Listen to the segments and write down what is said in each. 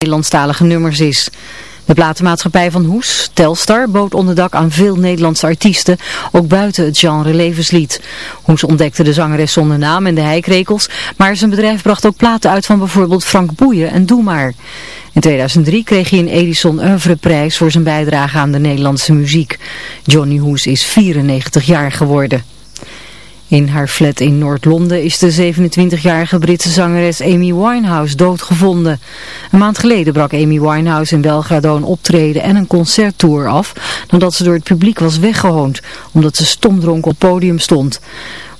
Nederlandstalige nummers is. De platenmaatschappij van Hoes, Telstar, bood onderdak aan veel Nederlandse artiesten, ook buiten het genre levenslied. Hoes ontdekte de zangeres zonder naam en de heikrekels, maar zijn bedrijf bracht ook platen uit van bijvoorbeeld Frank Boeien en Doe Maar. In 2003 kreeg hij een Edison Oeuvreprijs voor zijn bijdrage aan de Nederlandse muziek. Johnny Hoes is 94 jaar geworden. In haar flat in Noord-Londen is de 27-jarige Britse zangeres Amy Winehouse doodgevonden. Een maand geleden brak Amy Winehouse in Belgrado een optreden en een concerttour af nadat ze door het publiek was weggehoond, omdat ze stomdronken op podium stond.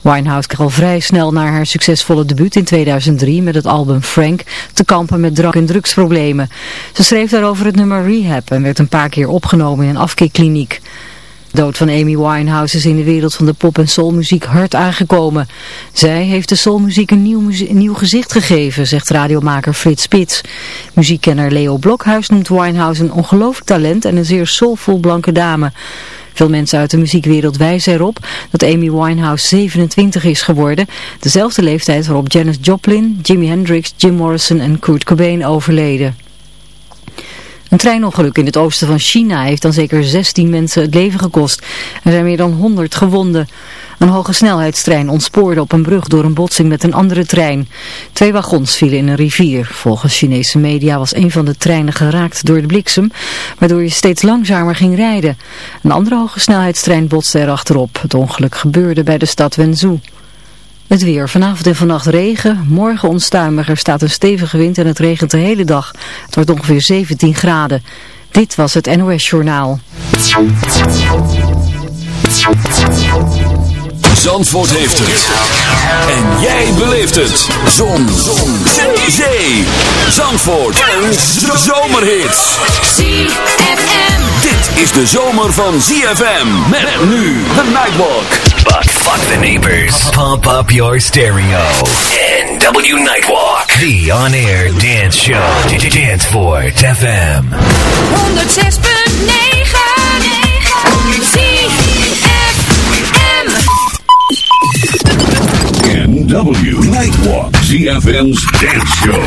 Winehouse kreeg al vrij snel na haar succesvolle debuut in 2003 met het album Frank te kampen met drank- en drugsproblemen. Ze schreef daarover het nummer Rehab en werd een paar keer opgenomen in een afkeerkliniek dood van Amy Winehouse is in de wereld van de pop- en soulmuziek hard aangekomen. Zij heeft de soulmuziek een nieuw, gezicht gegeven, zegt radiomaker Frits Spits. Muziekkenner Leo Blokhuis noemt Winehouse een ongelooflijk talent en een zeer soulvol blanke dame. Veel mensen uit de muziekwereld wijzen erop dat Amy Winehouse 27 is geworden. Dezelfde leeftijd waarop Janis Joplin, Jimi Hendrix, Jim Morrison en Kurt Cobain overleden. Een treinongeluk in het oosten van China heeft dan zeker 16 mensen het leven gekost. Er zijn meer dan 100 gewonden. Een hoge snelheidstrein ontspoorde op een brug door een botsing met een andere trein. Twee wagons vielen in een rivier. Volgens Chinese media was een van de treinen geraakt door de bliksem, waardoor je steeds langzamer ging rijden. Een andere hoge snelheidstrein botste erachterop. Het ongeluk gebeurde bij de stad Wenzhou. Het weer. Vanavond en vannacht regen. Morgen onstuimiger staat een stevige wind en het regent de hele dag. Het wordt ongeveer 17 graden. Dit was het NOS Journaal. Zandvoort heeft het. En jij beleeft het. Zon. Zon. Zee. Zandvoort. Een zomerhit. ZFM. Dit is de zomer van ZFM. Met nu de Nightwalk. But fuck the neighbors. Pump up your stereo. NW Nightwalk. The on-air dance show. Danceport FM. 106.9 ZFM. NW Nightwalk. ZFM's dance show.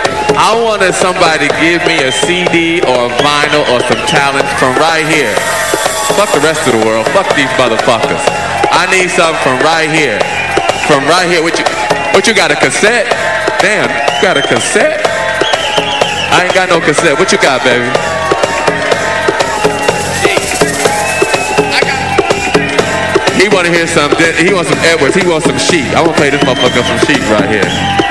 I wanted somebody to give me a CD or a vinyl or some talent from right here. Fuck the rest of the world. Fuck these motherfuckers. I need something from right here. From right here. What you, what you got, a cassette? Damn, you got a cassette? I ain't got no cassette. What you got, baby? He want to hear some. He wants some Edwards. He wants some sheep. I want to play this motherfucker some sheep right here.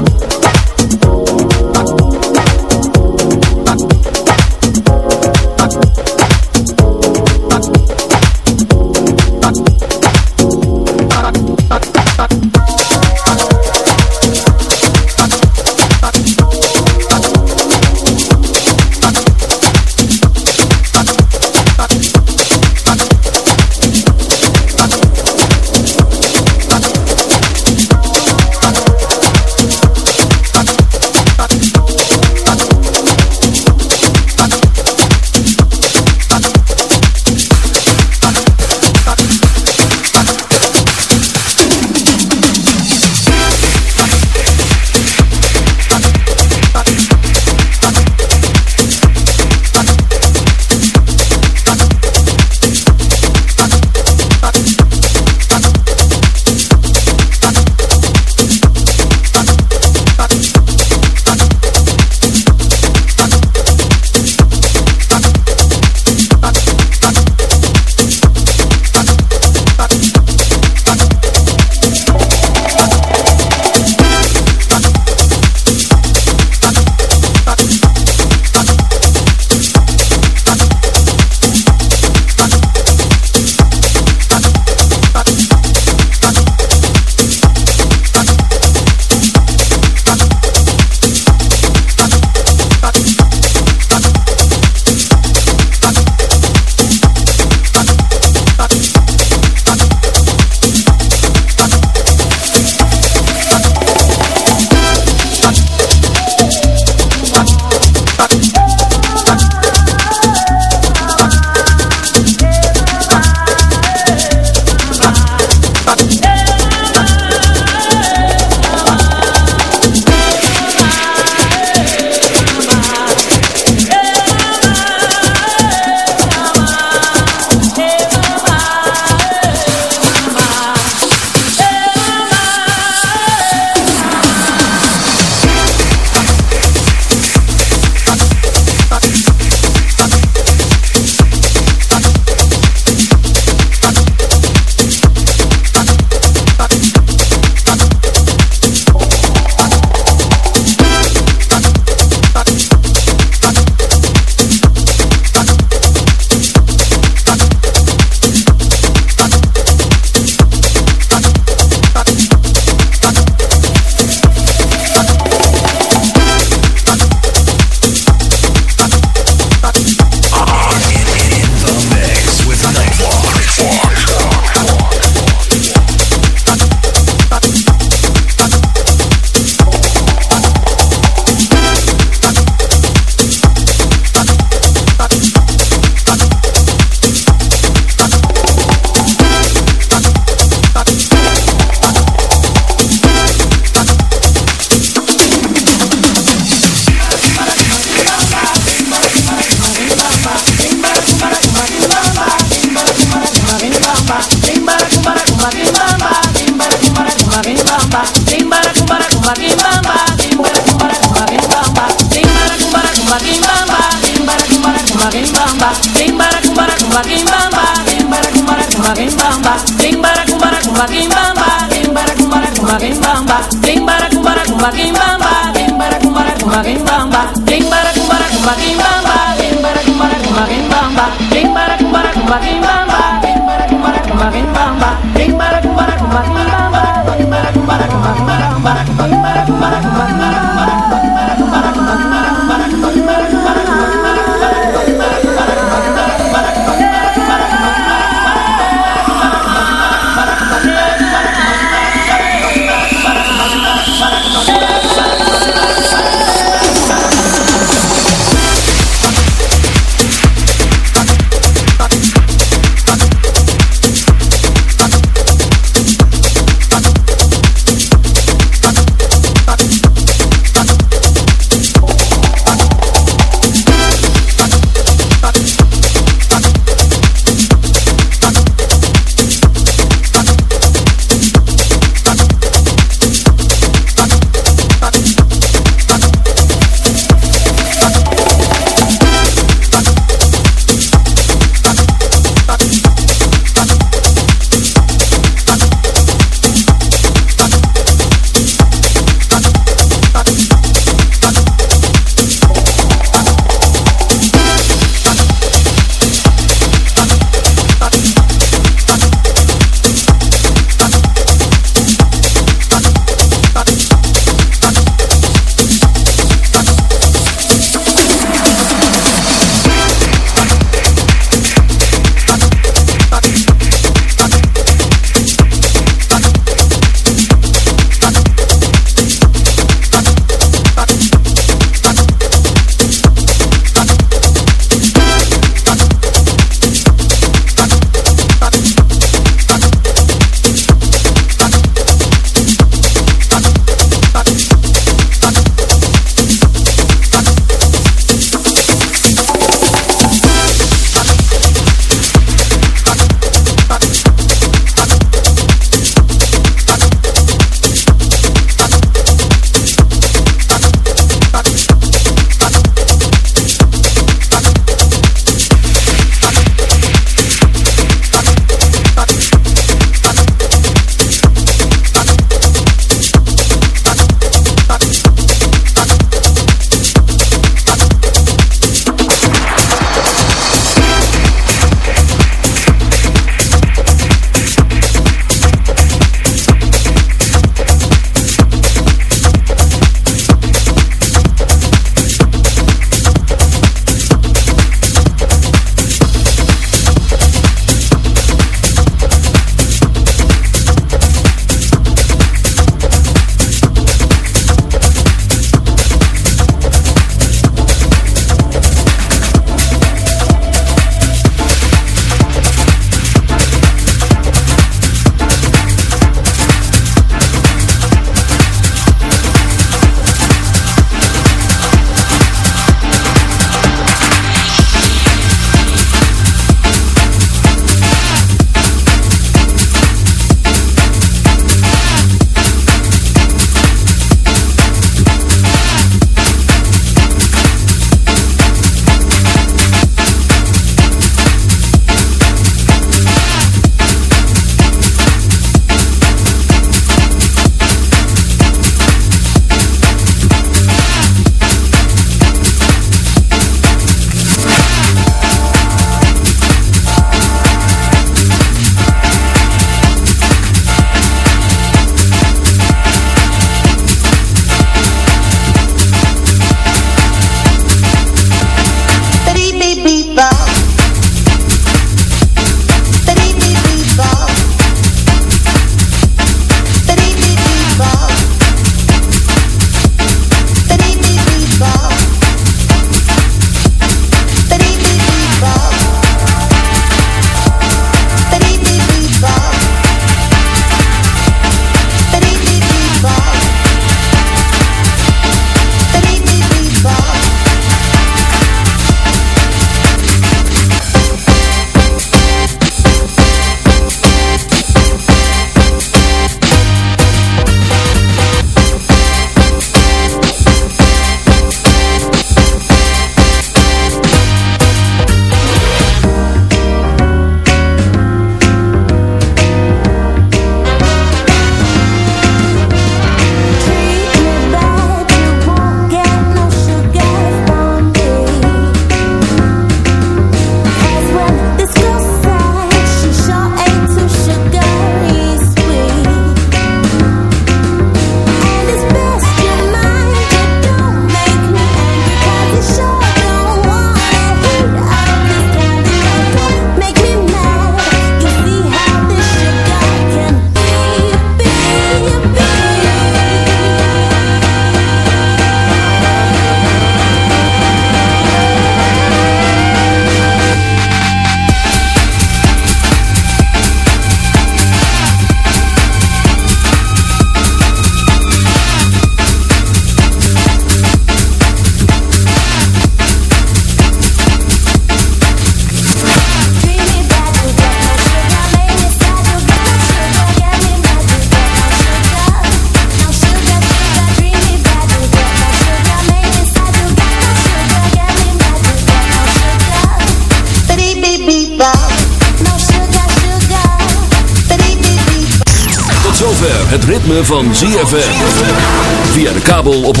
Van ZFM. Via de kabel op 104.5.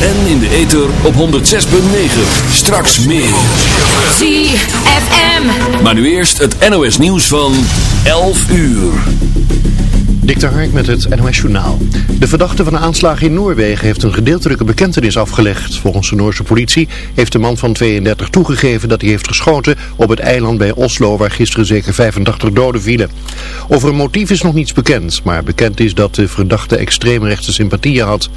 En in de ether op 106.9. Straks meer. ZFM. Maar nu eerst het NOS nieuws van 11 uur. Dik de Hark met het NOS Journaal. De verdachte van de aanslag in Noorwegen heeft een gedeeltelijke bekentenis afgelegd. Volgens de Noorse politie heeft de man van 32 toegegeven dat hij heeft geschoten op het eiland bij Oslo waar gisteren zeker 85 doden vielen. Over een motief is nog niets bekend, maar bekend is dat de verdachte extreemrechtse sympathieën had.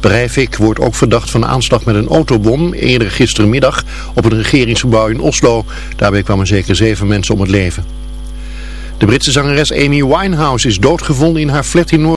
Breivik wordt ook verdacht van aanslag met een autobom eerder gistermiddag op een regeringsgebouw in Oslo. Daarbij kwamen zeker zeven mensen om het leven. De Britse zangeres Amy Winehouse is doodgevonden in haar flat in Noord.